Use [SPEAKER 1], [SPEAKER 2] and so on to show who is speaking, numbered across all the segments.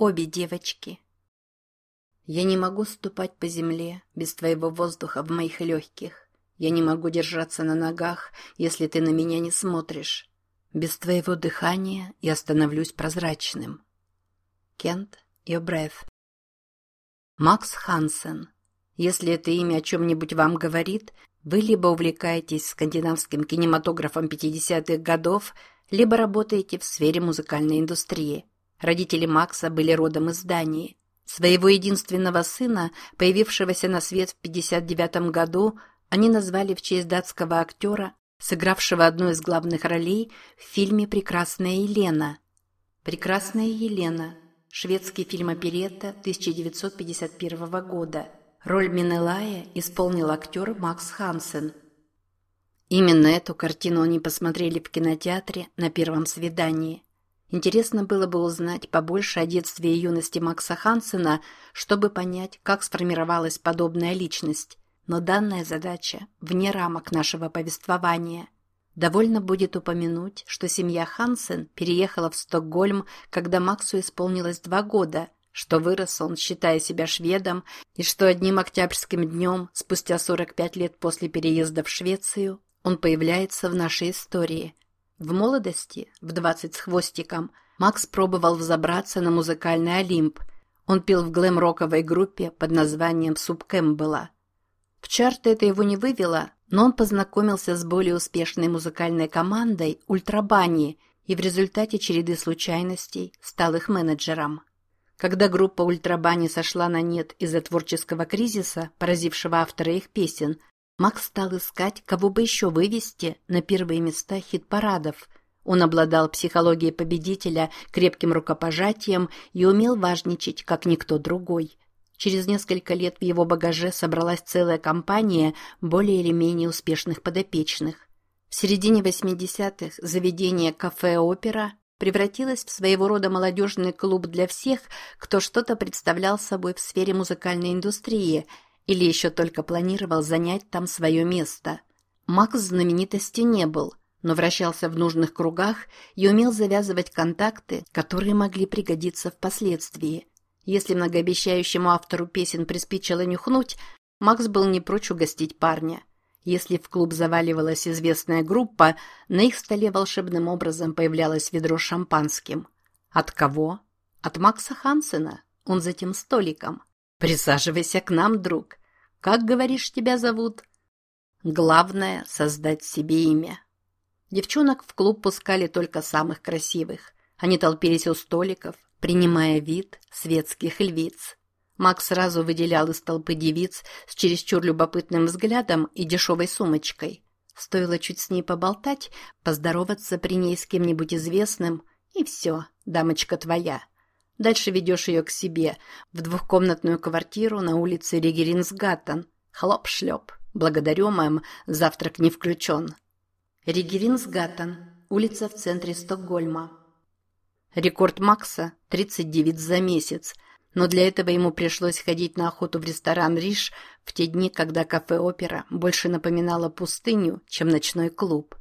[SPEAKER 1] обе девочки. Я не могу ступать по земле без твоего воздуха в моих легких. Я не могу держаться на ногах, если ты на меня не смотришь. Без твоего дыхания я становлюсь прозрачным. Кент Йобреф Макс Хансен. Если это имя о чем-нибудь вам говорит, вы либо увлекаетесь скандинавским кинематографом 50-х годов, либо работаете в сфере музыкальной индустрии. Родители Макса были родом из Дании. Своего единственного сына, появившегося на свет в 59 году, они назвали в честь датского актера, сыгравшего одну из главных ролей в фильме «Прекрасная Елена». «Прекрасная Елена» – шведский фильм оперетта 1951 года. Роль Минелая исполнил актер Макс Хансен. Именно эту картину они посмотрели в кинотеатре на первом свидании – Интересно было бы узнать побольше о детстве и юности Макса Хансена, чтобы понять, как сформировалась подобная личность. Но данная задача вне рамок нашего повествования. Довольно будет упомянуть, что семья Хансен переехала в Стокгольм, когда Максу исполнилось два года, что вырос он, считая себя шведом, и что одним октябрьским днем, спустя 45 лет после переезда в Швецию, он появляется в нашей истории – в молодости, в двадцать с хвостиком, Макс пробовал взобраться на музыкальный Олимп. Он пел в глэм-роковой группе под названием «Суп Кэмпбелла». В чарты это его не вывело, но он познакомился с более успешной музыкальной командой «Ультрабани» и в результате череды случайностей стал их менеджером. Когда группа «Ультрабани» сошла на нет из-за творческого кризиса, поразившего автора их песен, Макс стал искать, кого бы еще вывести на первые места хит-парадов. Он обладал психологией победителя, крепким рукопожатием и умел важничать, как никто другой. Через несколько лет в его багаже собралась целая компания более или менее успешных подопечных. В середине 80-х заведение «Кафе-опера» превратилось в своего рода молодежный клуб для всех, кто что-то представлял собой в сфере музыкальной индустрии – или еще только планировал занять там свое место. Макс знаменитости не был, но вращался в нужных кругах и умел завязывать контакты, которые могли пригодиться впоследствии. Если многообещающему автору песен приспичило нюхнуть, Макс был не прочь угостить парня. Если в клуб заваливалась известная группа, на их столе волшебным образом появлялось ведро с шампанским. От кого? От Макса Хансена. Он за тем столиком. Присаживайся к нам, друг. Как, говоришь, тебя зовут? Главное — создать себе имя. Девчонок в клуб пускали только самых красивых. Они толпились у столиков, принимая вид светских львиц. Макс сразу выделял из толпы девиц с чересчур любопытным взглядом и дешевой сумочкой. Стоило чуть с ней поболтать, поздороваться при ней с кем-нибудь известным, и все, дамочка твоя. Дальше ведешь ее к себе, в двухкомнатную квартиру на улице Ригеринсгаттен. Хлоп-шлеп. Благодарю, мэм, завтрак не включен. Ригеринсгаттен. Улица в центре Стокгольма. Рекорд Макса – 39 за месяц, но для этого ему пришлось ходить на охоту в ресторан «Риш» в те дни, когда кафе-опера больше напоминало пустыню, чем ночной клуб.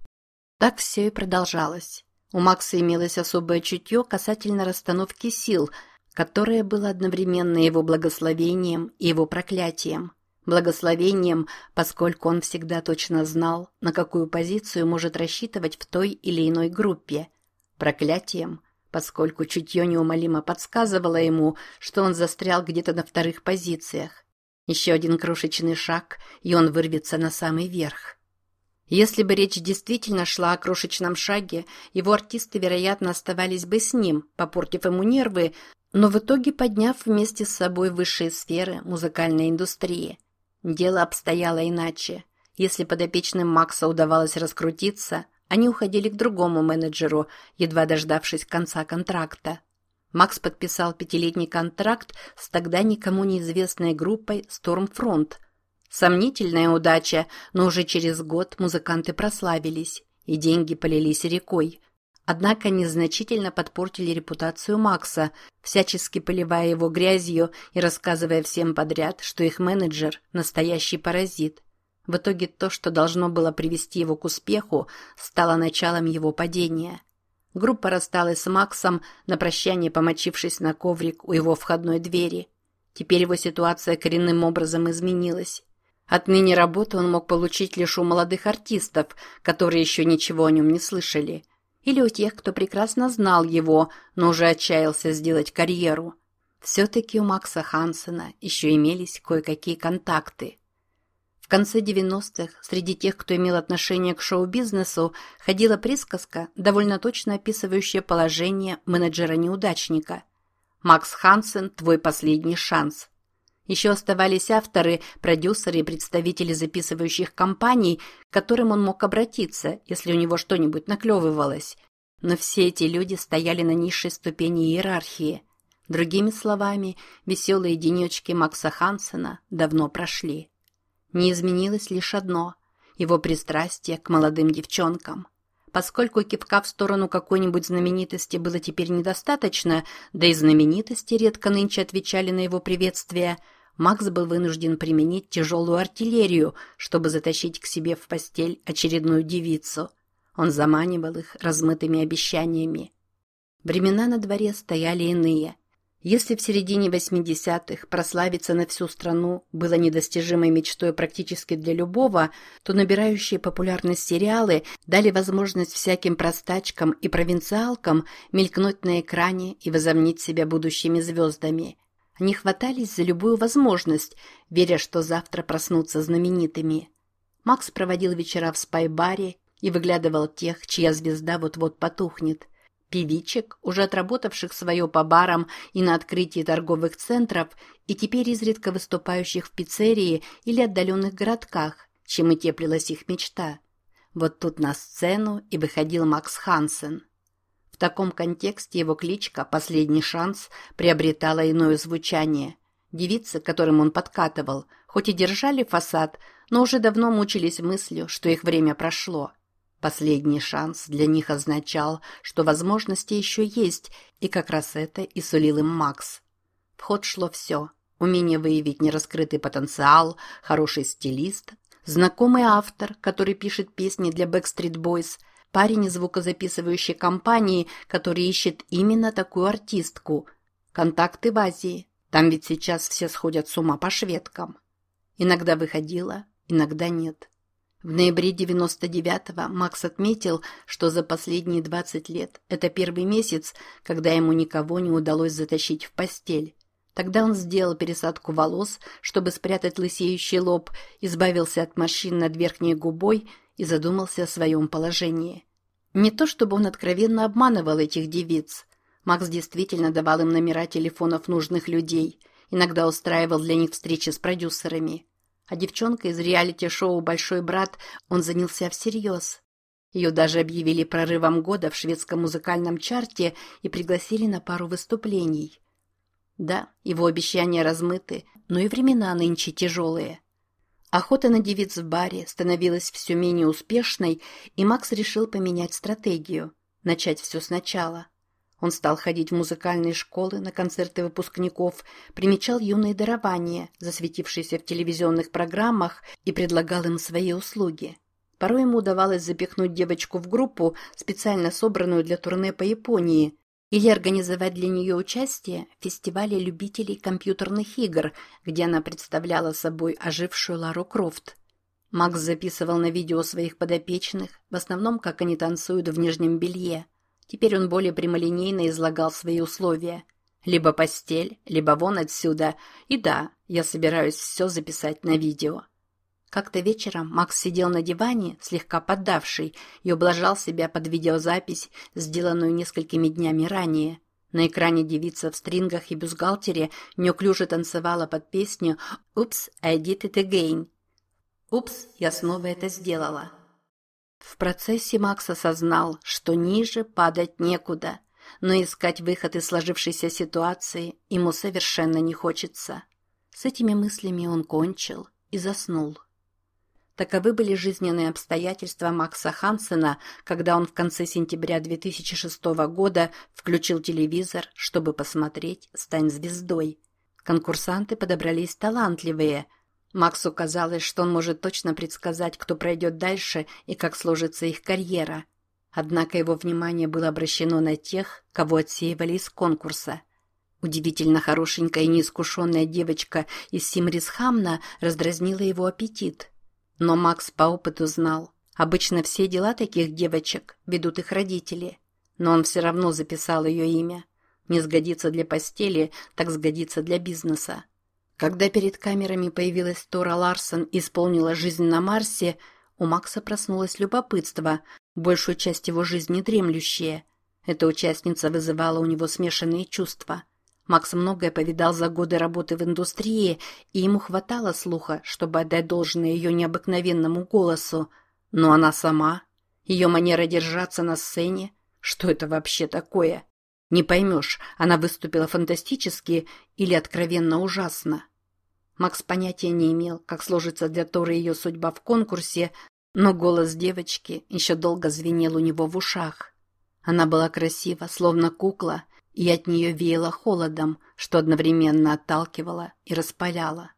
[SPEAKER 1] Так все и продолжалось. У Макса имелось особое чутье касательно расстановки сил, которое было одновременно его благословением и его проклятием. Благословением, поскольку он всегда точно знал, на какую позицию может рассчитывать в той или иной группе. Проклятием, поскольку чутье неумолимо подсказывало ему, что он застрял где-то на вторых позициях. Еще один крошечный шаг, и он вырвется на самый верх. Если бы речь действительно шла о крошечном шаге, его артисты, вероятно, оставались бы с ним, попортив ему нервы, но в итоге подняв вместе с собой высшие сферы музыкальной индустрии. Дело обстояло иначе. Если подопечным Макса удавалось раскрутиться, они уходили к другому менеджеру, едва дождавшись конца контракта. Макс подписал пятилетний контракт с тогда никому неизвестной группой Stormfront – Сомнительная удача, но уже через год музыканты прославились, и деньги полились рекой. Однако незначительно подпортили репутацию Макса, всячески поливая его грязью и рассказывая всем подряд, что их менеджер – настоящий паразит. В итоге то, что должно было привести его к успеху, стало началом его падения. Группа рассталась с Максом, на прощание помочившись на коврик у его входной двери. Теперь его ситуация коренным образом изменилась. Отныне работу он мог получить лишь у молодых артистов, которые еще ничего о нем не слышали, или у тех, кто прекрасно знал его, но уже отчаялся сделать карьеру. Все-таки у Макса Хансена еще имелись кое-какие контакты. В конце 90-х среди тех, кто имел отношение к шоу-бизнесу, ходила присказка, довольно точно описывающая положение менеджера-неудачника. «Макс Хансен – твой последний шанс». Еще оставались авторы, продюсеры и представители записывающих компаний, к которым он мог обратиться, если у него что-нибудь наклевывалось. Но все эти люди стояли на низшей ступени иерархии. Другими словами, веселые денечки Макса Хансена давно прошли. Не изменилось лишь одно – его пристрастие к молодым девчонкам. Поскольку кивка в сторону какой-нибудь знаменитости было теперь недостаточно, да и знаменитости редко нынче отвечали на его приветствие, Макс был вынужден применить тяжелую артиллерию, чтобы затащить к себе в постель очередную девицу. Он заманивал их размытыми обещаниями. Времена на дворе стояли иные – если в середине 80-х прославиться на всю страну было недостижимой мечтой практически для любого, то набирающие популярность сериалы дали возможность всяким простачкам и провинциалкам мелькнуть на экране и возомнить себя будущими звездами. Они хватались за любую возможность, веря, что завтра проснутся знаменитыми. Макс проводил вечера в спай-баре и выглядывал тех, чья звезда вот-вот потухнет – певичек, уже отработавших свое по барам и на открытии торговых центров, и теперь изредка выступающих в пиццерии или отдаленных городках, чем и теплилась их мечта. Вот тут на сцену и выходил Макс Хансен. В таком контексте его кличка «Последний шанс» приобретала иное звучание. Девицы, которым он подкатывал, хоть и держали фасад, но уже давно мучились мыслью, что их время прошло – Последний шанс для них означал, что возможности еще есть, и как раз это и сулил им Макс. В ход шло все. Умение выявить нераскрытый потенциал, хороший стилист, знакомый автор, который пишет песни для Backstreet Boys, парень из звукозаписывающей компании, который ищет именно такую артистку, контакты в Азии. Там ведь сейчас все сходят с ума по шведкам. Иногда выходила, иногда нет. В ноябре 99-го Макс отметил, что за последние 20 лет это первый месяц, когда ему никого не удалось затащить в постель. Тогда он сделал пересадку волос, чтобы спрятать лысеющий лоб, избавился от морщин над верхней губой и задумался о своем положении. Не то чтобы он откровенно обманывал этих девиц. Макс действительно давал им номера телефонов нужных людей, иногда устраивал для них встречи с продюсерами. А девчонка из реалити-шоу «Большой брат» он занялся всерьез. Ее даже объявили прорывом года в шведском музыкальном чарте и пригласили на пару выступлений. Да, его обещания размыты, но и времена нынче тяжелые. Охота на девиц в баре становилась все менее успешной, и Макс решил поменять стратегию, начать все сначала – он стал ходить в музыкальные школы, на концерты выпускников, примечал юные дарования, засветившиеся в телевизионных программах, и предлагал им свои услуги. Порой ему удавалось запихнуть девочку в группу, специально собранную для турне по Японии, или организовать для нее участие в фестивале любителей компьютерных игр, где она представляла собой ожившую Лару Крофт. Макс записывал на видео своих подопечных, в основном, как они танцуют в нижнем белье – Теперь он более прямолинейно излагал свои условия. Либо постель, либо вон отсюда. И да, я собираюсь все записать на видео. Как-то вечером Макс сидел на диване, слегка поддавший, и ублажал себя под видеозапись, сделанную несколькими днями ранее. На экране девица в стрингах и бюстгальтере неуклюже танцевала под песню «Упс, I did it again». «Упс, я снова это сделала». В процессе Макс осознал, что ниже падать некуда, но искать выход из сложившейся ситуации ему совершенно не хочется. С этими мыслями он кончил и заснул. Таковы были жизненные обстоятельства Макса Хансена, когда он в конце сентября 2006 года включил телевизор, чтобы посмотреть «Стань звездой». Конкурсанты подобрались талантливые – Максу казалось, что он может точно предсказать, кто пройдет дальше и как сложится их карьера. Однако его внимание было обращено на тех, кого отсеивали из конкурса. Удивительно хорошенькая и неискушенная девочка из Симрисхамна раздразнила его аппетит. Но Макс по опыту знал, обычно все дела таких девочек ведут их родители. Но он все равно записал ее имя. Не сгодится для постели, так сгодится для бизнеса. Когда перед камерами появилась Тора Ларсон и исполнила жизнь на Марсе, у Макса проснулось любопытство, большую часть его жизни дремлющее. Эта участница вызывала у него смешанные чувства. Макс многое повидал за годы работы в индустрии, и ему хватало слуха, чтобы отдать должное ее необыкновенному голосу. Но она сама, ее манера держаться на сцене, что это вообще такое? Не поймешь, она выступила фантастически или откровенно ужасно. Макс понятия не имел, как сложится для Торы ее судьба в конкурсе, но голос девочки еще долго звенел у него в ушах. Она была красива, словно кукла, и от нее веяло холодом, что одновременно отталкивало и распаляло.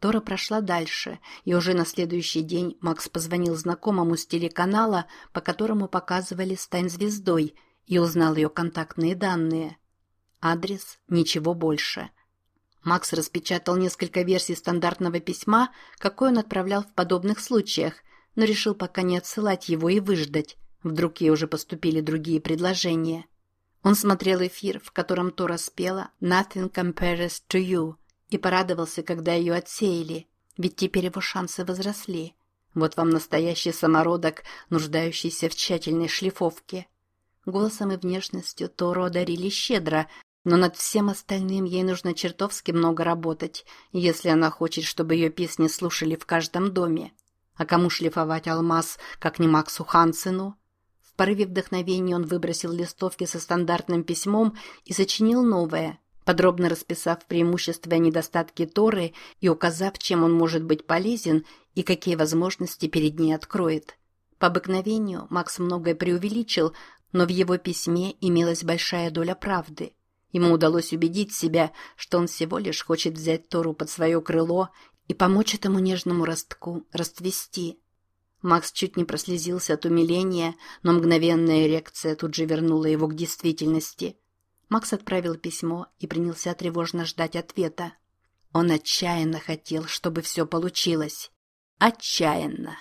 [SPEAKER 1] Тора прошла дальше, и уже на следующий день Макс позвонил знакомому с телеканала, по которому показывали «Стань звездой», и узнал ее контактные данные. Адрес – ничего больше. Макс распечатал несколько версий стандартного письма, какой он отправлял в подобных случаях, но решил пока не отсылать его и выждать. Вдруг ей уже поступили другие предложения. Он смотрел эфир, в котором Тора спела «Nothing compares to you» и порадовался, когда ее отсеяли, ведь теперь его шансы возросли. Вот вам настоящий самородок, нуждающийся в тщательной шлифовке. Голосом и внешностью Тору одарили щедро, но над всем остальным ей нужно чертовски много работать, если она хочет, чтобы ее песни слушали в каждом доме. А кому шлифовать алмаз, как не Максу Хансену? В порыве вдохновения он выбросил листовки со стандартным письмом и сочинил новое, подробно расписав преимущества и недостатки Торы и указав, чем он может быть полезен и какие возможности перед ней откроет. По обыкновению Макс многое преувеличил, но в его письме имелась большая доля правды. Ему удалось убедить себя, что он всего лишь хочет взять Тору под свое крыло и помочь этому нежному ростку расцвести. Макс чуть не прослезился от умиления, но мгновенная эрекция тут же вернула его к действительности. Макс отправил письмо и принялся тревожно ждать ответа. Он отчаянно хотел, чтобы все получилось. Отчаянно.